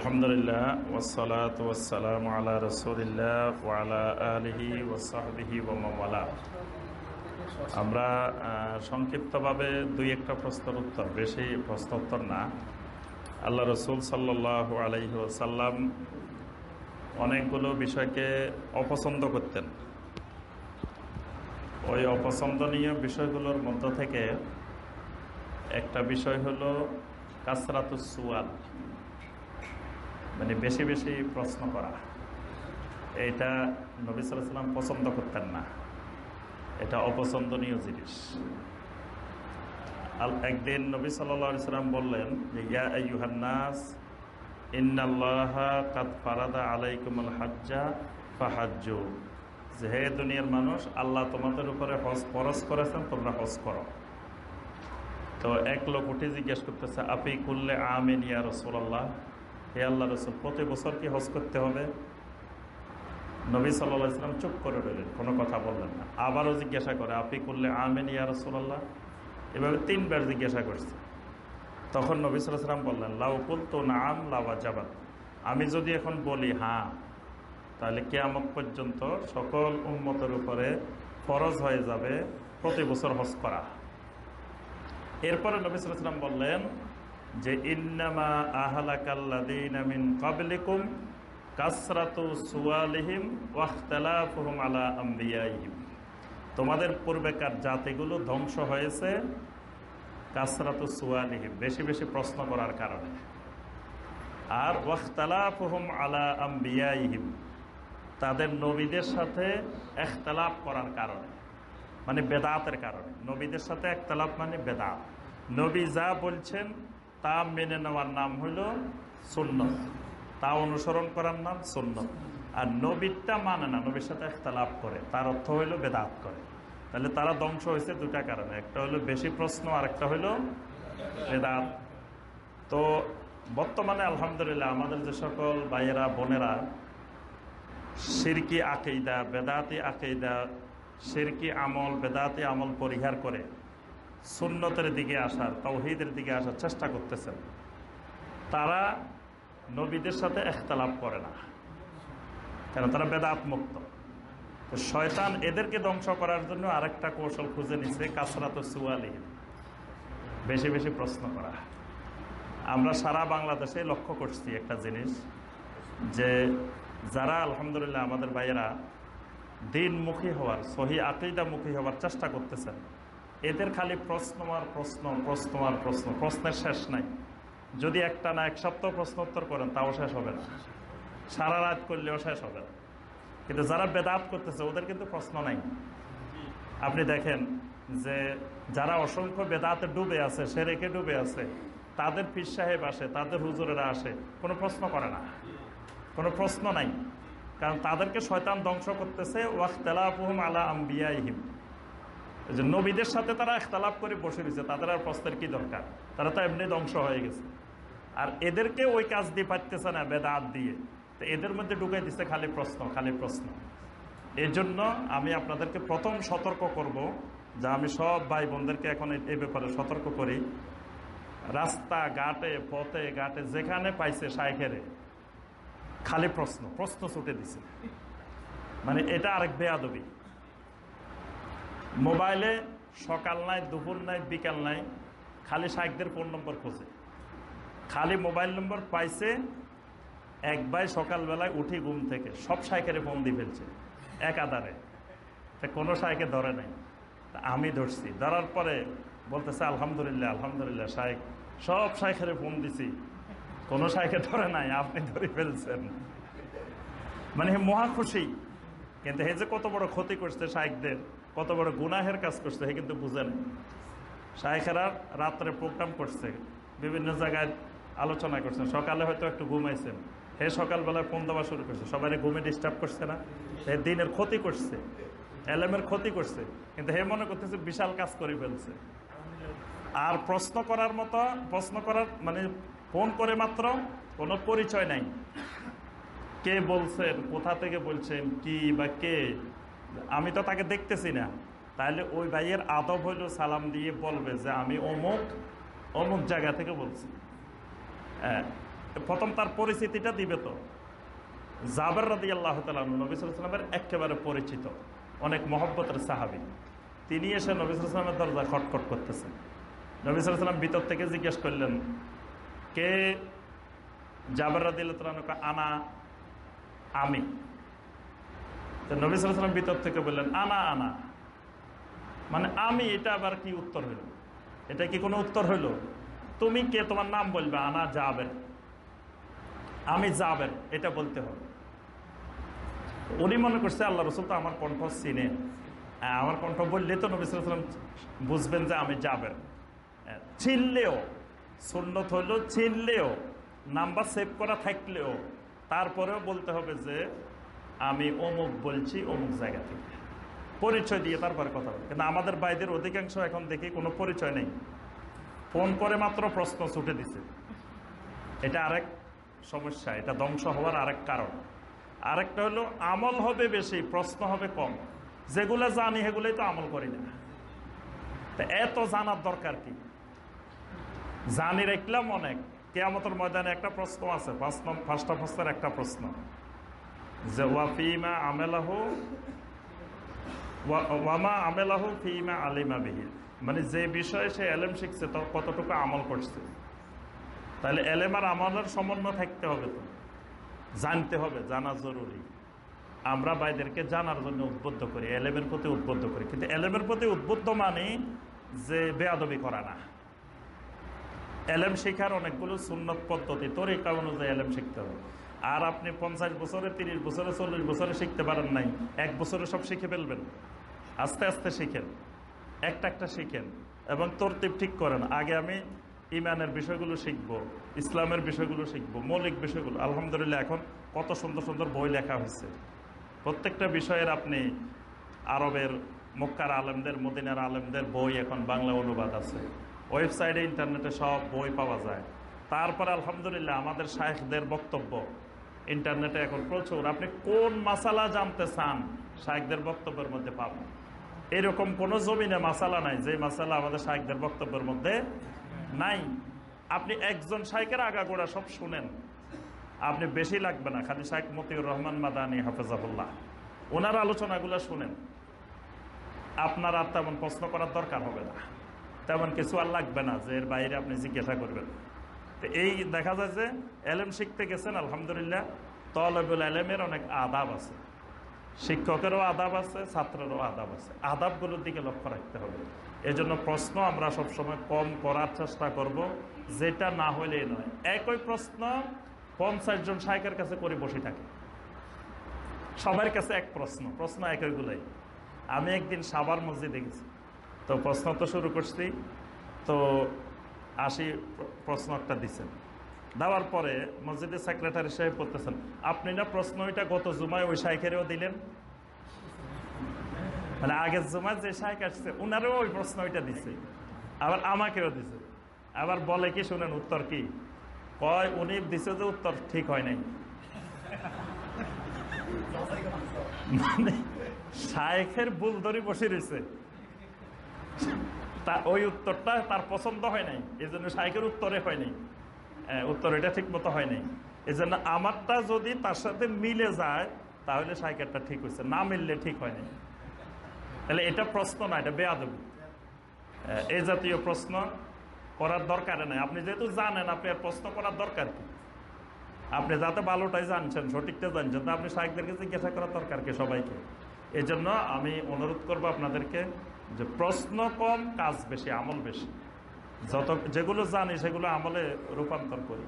আলহামদুলিল্লাহ ওসালাত ওয়াসালাম আলিহি আমরা সংক্ষিপ্তভাবে দুই একটা প্রশ্নের উত্তর, বেশি প্রশ্ন উত্তর না। আল্লাহ রসুল সাল্লাহ আলাইহি ওসাল্লাম অনেকগুলো বিষয়কে অপছন্দ করতেন। ওই অপছন্দনীয় বিষয়গুলোর মধ্য থেকে একটা বিষয় হলো কাসরাতুস সুয়াল। মানে বেশি বেশি প্রশ্ন করা। এটা নবী সাল্লাম পছন্দ করতেন না। এটা অপছন্দনীয় জিনিস। আল, একদিন নবী সাল্লা সাল্লাম বললেন যে, ইয়া আইয়ুহান্নাস, ইন্নাল্লাহা কাদ ফারাদা আলাইকুমুল হাজ্জা ফাহাজ্জু। যে দুনিয়ার মানুষ, আল্লাহ তোমাদের উপরে হজ ফরজ করেছেন, তোমরা হজ করো। তো এক লোক উঠে জিজ্ঞেস করতেছে আপি কুল্লে আমিন ইয়া রসুল্লাহ হে আল্লাহ রসুল, প্রতি বছর কি হজ করতে হবে? নবী সাল্লাহ ইসলাম চুপ করে রইলেন, কোনো কথা বললেন না। আবারও জিজ্ঞাসা করে আপি করলে আমেন ইয়া রসুল্লাহ এভাবে তিনবার জিজ্ঞাসা করছে। তখন নবী সাল্লাম বললেন লাউকুল তো নাম লাওয়া জাবাত আমি যদি এখন বলি হ্যাঁ তাহলে কেয়ামত পর্যন্ত সকল উন্মতের উপরে ফরজ হয়ে যাবে প্রতি বছর হজ করা। এরপরে নবী সাল্লাম বললেন যে ইন্নামা আহলাকাল্লাদিন কাবলিকুম কাসরাতু সুয়ালিহিম ওয়াখতালাফুহুম আলা আম্বিয়াইহিম। তোমাদের পূর্বেকার জাতিগুলো ধ্বংস হয়েছে কাসরাতু সুয়ালিহিম বেশি বেশি প্রশ্ন করার কারণে। আর ওয়াখতালাফুহুম আলা আম্বিয়াইহিম, তাদের নবীদের সাথে এখতালাফ করার কারণে মানে বেদাতের কারণে। নবীদের সাথে একতলাফ মানে বেদাত। নবী যা বলছেন তা মেনে নেওয়ার নাম হইল সুন্নত। তা অনুসরণ করার নাম সুন্নত। আর নবীরটা মানে না, নবীর সাথে একতলাফ করে। তার অর্থ হইল বেদাত করে। তাহলে তারা ধ্বংস হয়েছে দুটা কারণে। একটা হলো বেশি প্রশ্ন, আর একটা হইল বেদাত। তো বর্তমানে আলহামদুলিল্লাহ আমাদের যে সকল ভাইয়েরা, বোনেরা, সিরকি আকেইদা, বেদাতি আকেইদা, সিরকি আমল, বেদাতি আমল পরিহার করে সুন্নতের দিকে আসার তৌহিদের দিকে আসার চেষ্টা করতেছেন। তারা নবীদের সাথে এখতালাপ করে না। কেন? তারা বেদাত মুক্ত তো শয়তান এদেরকে ধ্বংস করার জন্য আরেকটা কৌশল খুঁজে নিছে কাসরাত সুয়ালি বেশি বেশি প্রশ্ন করা। আমরা সারা বাংলাদেশে লক্ষ্য করছি একটা জিনিস, যে যারা আলহামদুলিল্লাহ আমাদের ভাইয়েরা দিনমুখী হওয়ার, সহি আকিদামুখী হওয়ার চেষ্টা করতেছেন এদের খালি প্রশ্ন আর প্রশ্ন প্রশ্ন আর প্রশ্ন, প্রশ্নের শেষ নাই। যদি একটা না, এক সপ্তাহ প্রশ্ন উত্তর করেন, তাও শেষ হবে না। সারা রাত করলেও শেষ হবে না। কিন্তু যারা বেদাত করতেছে, ওদের কিন্তু প্রশ্ন নাই। আপনি দেখেন যে যারা অসংখ্য বেদাতে ডুবে আছে সে রেখে ডুবে আছে, তাদের পীর সাহেব আসে, তাদের হুজুরেরা আসে, কোনো প্রশ্ন করে না। কোনো প্রশ্ন নাই। কারণ তাদেরকে শয়তান ধ্বংস করতেছে, ওয়াখতালাফুহুম আলা আম্বিয়াইহিম। যে নবীদের সাথে তারা একতালাপ করে বসে রয়েছে, তাদের আর প্রশ্নের কি দরকার? তারা তো এমনি ধ্বংস হয়ে গেছে। আর এদেরকে ওই কাজ দিয়ে পারতেছে না, বেদাত দিয়ে। তো এদের মধ্যে ঢুকাই দিচ্ছে খালি প্রশ্ন খালি প্রশ্ন। এর জন্য আমি আপনাদেরকে প্রথম সতর্ক করব যে আমি সব ভাই বোনদেরকে এখন এই- এই ব্যাপারে সতর্ক করি। রাস্তা ঘাটে পথে, ঘাটে, যেখানে পাইছে সাইকেরে খালি প্রশ্ন প্রশ্ন ছুটে দিছে। মানে এটা আরেক বেয়াদবি। মোবাইলে সকাল নাই, দুপুর নাই, বিকাল নাই, খালি শাইকদের ফোন নম্বর খোঁজে। খালি মোবাইল নম্বর পাইছে, এক ভাই সকালবেলায় উঠি ঘুম থেকে, সব সাইকেলে ফোন দিয়ে ফেলছে, এক আধারে। তা কোনো সাইকে ধরে নাই। তা আমি ধরছি, ধরার পরে বলতেছে, আলহামদুলিল্লাহ আলহামদুলিল্লাহ শাইক সব সাইকেলে ফোন দিছি, কোনো সাইকে ধরে নাই, আপনি ধরে ফেলছেন। মানে মহা খুশি। কিন্তু হে যে কত বড় ক্ষতি করছে শাইকদের কত বড় গুনাহের কাজ করছে, হে কিন্তু বুঝে নেই শাইখেরা রাত্রে প্রোগ্রাম করছে, বিভিন্ন জায়গায় আলোচনা করছেন সকালে হয়তো একটু ঘুমাইছেন হে সকালবেলায় ফোন দেওয়া শুরু করছে সবাই ঘুমে ডিস্টার্ব করছে না, হে দিনের ক্ষতি করছে এলএমের ক্ষতি করছে, কিন্তু হে মনে করতেছে বিশাল কাজ করে ফেলছে। আর প্রশ্ন করার মতো, প্রশ্ন করার মানে ফোন করে মাত্র কোনো পরিচয় নাই। কে বলছেন, কোথা থেকে বলছেন, কি বা কে? আমি তো তাকে দেখতেছি না। তাহলে ওই ভাইয়ের আদব হইল সালাম দিয়ে বলবে যে আমি অমুক অমুক জায়গা থেকে বলছি। হ্যাঁ প্রথম তার পরিচিতিটা দিবে তো। জাবের রাদি আল্লাহ নবিসামের একেবারে পরিচিত, অনেক মহব্বতের সাহাবি। তিনি এসে নবিসামের দরজা খটখট করতেছেন। নবিসাম ভিতর থেকে জিজ্ঞেস করলেন, কে? জাবের রাদি আল্লাহ আনা আমি তো নবিসাম ভিতর থেকে বললেন আনা আনা। মানে আমি এটা আবার কি উত্তর হইল? এটা কি কোনো উত্তর হইল? তুমি কে? তোমার নাম বলবে আনা যাবেন আমি যাবেন এটা বলতে হবে। উনি মনে করছে আল্লাহ রসুল তো আমার কণ্ঠ চিনে। হ্যাঁ, আমার কণ্ঠ বললে তো নবিসাম বুঝবেন যে আমি যাবেন হ্যাঁ, চিনলেও সুন্নত হইলেও চিনলেও নাম্বার সেভ করা থাকলেও তারপরেও বলতে হবে যে আমি অমুক বলছি, অমুক জায়গা থেকে। পরিচয় দিয়ে তারপরে কথা বলে কিন্তু আমাদের বাইদের অধিকাংশ এখন দেখি কোনো পরিচয় নেই। ফোন করে মাত্র প্রশ্ন ছুটে দিছে। এটা আরেক সমস্যা, এটা ধ্বংস হওয়ার আরেক কারণ। আরেকটা হলো, আমল হবে বেশি, প্রশ্ন হবে কম। যেগুলো জানি সেগুলোই তো আমল করি না। তা এত জানার দরকার কি? জানি রাখলাম অনেক। কেয়ামতের ময়দানে একটা প্রশ্ন আছে। নম- পাঁচটা প্রশ্নের একটা প্রশ্ন। যে ওয়াফিমা আমেলাহ ওয়া- ওয়ামা আমেলাহ ফিমা আলিমা বিহির মানে যে বিষয়ে সে এলেম শিখছে, তো কতটুকু আমল করছে? তাহলে এলেম আর আমলের সমন্বয় থাকতে হবে তো। জানতে হবে, জানা জরুরি। আমরা ভাইদেরকে জানার জন্য উদ্বুদ্ধ করি, এলেমের প্রতি উদ্বুদ্ধ করি। কিন্তু এলেমের প্রতি উদ্বুদ্ধ মানে যে বেয়াদবি করা না। এলেম শেখার অনেকগুলো সুন্নত পদ্ধতি, তরিকা অনুযায়ী এলেম শিখতে হবে। আর আপনি পঞ্চাশ বছরে, তিরিশ বছরে, চল্লিশ বছরে শিখতে পারেন নাই, এক বছরে সব শিখে ফেলবেন। আস্তে আস্তে শিখেন, একটা একটা শিখেন এবং তরতিব ঠিক করেন। আগে আমি ইমানের বিষয়গুলো শিখব, ইসলামের বিষয়গুলো শিখব, মৌলিক বিষয়গুলো। আলহামদুলিল্লাহ এখন কত সুন্দর সুন্দর বই লেখা হয়েছে। প্রত্যেকটা বিষয়ের আপনি আরবের, মক্কার আলেমদের, মদিনার আলেমদের বই এখন বাংলা অনুবাদ আছে। ওয়েবসাইটে, ইন্টারনেটে সব বই পাওয়া যায়। তারপরে আলহামদুলিল্লাহ আমাদের শায়েখদের বক্তব্য। ইন্টারনেটে এখন প্রচুর। আপনি কোন মাসালা জানতে চান, শায়েখদের বক্তব্যের মধ্যে পাবেন। এরকম কোনো জমিনে মাসালা নাই, যে মাসালা আমাদের শায়েখদের বক্তব্যের মধ্যে নাই। আপনি একজন শাইকের আগাগোড়া সব শুনেন। আপনি বেশি লাগবে না। খালি শাইখ মতিউর রহমান মাদানি হাফেজাবুল্লাহ ওনার আলোচনাগুলো শুনেন। আপনার আর তেমন প্রশ্ন করার দরকার হবে না। তেমন কিছু আর লাগবে না, যে এর বাইরে আপনি জিজ্ঞাসা করবেন। তো এই দেখা যায় যে এলেম শিখতে গেছেন, আলহামদুলিল্লাহ, তলবুল এলেমের অনেক আদাব আছে। শিক্ষকেরও আদাব আছে, ছাত্রেরও আদাব আছে। আদাবগুলোর দিকে লক্ষ্য রাখতে হবে। এজন্য প্রশ্ন আমরা সবসময় কম করার চেষ্টা করব, যেটা না হলেই নয়। একই প্রশ্ন পঞ্চাশ জন শায়কের কাছে করে বসে থাকে। সবার কাছে এক প্রশ্ন প্রশ্ন একইগুলাই। আমি একদিন সাবার মসজিদে গেছি। তো প্রশ্ন তো শুরু করছি। তো আসি প্র- প্রশ্ন একটা দিচ্ছেন দেওয়ার পরে মসজিদের সেক্রেটারি সাহেব বলতেছেন, আপনি না প্রশ্ন ওইটা গত জুমায় ওই শাইখেরও দিলেন? মানে আগের জুমায় যে শাইখ আসছে, উনারও ওই প্রশ্ন ওইটা দিছে। আবার আমাকেও দিছে। আবার বলে কি, শুনেন উত্তর কি? কয়, উনি দিছে যে উত্তর ঠিক হয় নাই। মানে শাইখের ভুল ধরে বসে রয়েছে তা ওই উত্তরটা তার পছন্দ হয় নাই। এই জন্য শাইখের উত্তরে হয় নাই। উত্তর এটা ঠিক মতো হয় নাই। এই জন্য আমারটা যদি তার সাথে মিলে যায়, তাহলে সাইকেলটা ঠিক হয়েছে। না মিললে ঠিক হয় নাই। তাহলে এটা প্রশ্ন না, এটা বেয়াদবি। এই জাতীয় প্রশ্ন করার দরকার নাই। আপনি যেহেতু জানেন, আপনি আর প্রশ্ন করার দরকার কি? আপনি যাতে ভালোটাই জানছেন, সঠিকটা জানছেন, তা আপনি সাহেবদেরকে জিজ্ঞাসা করার দরকার কি সবাইকে? এই জন্য আমি অনুরোধ করব আপনাদেরকে যে প্রশ্ন কম কাজ বেশি আমল বেশি। যত যেগুলো জানি সেগুলো আমলে রূপান্তর করি।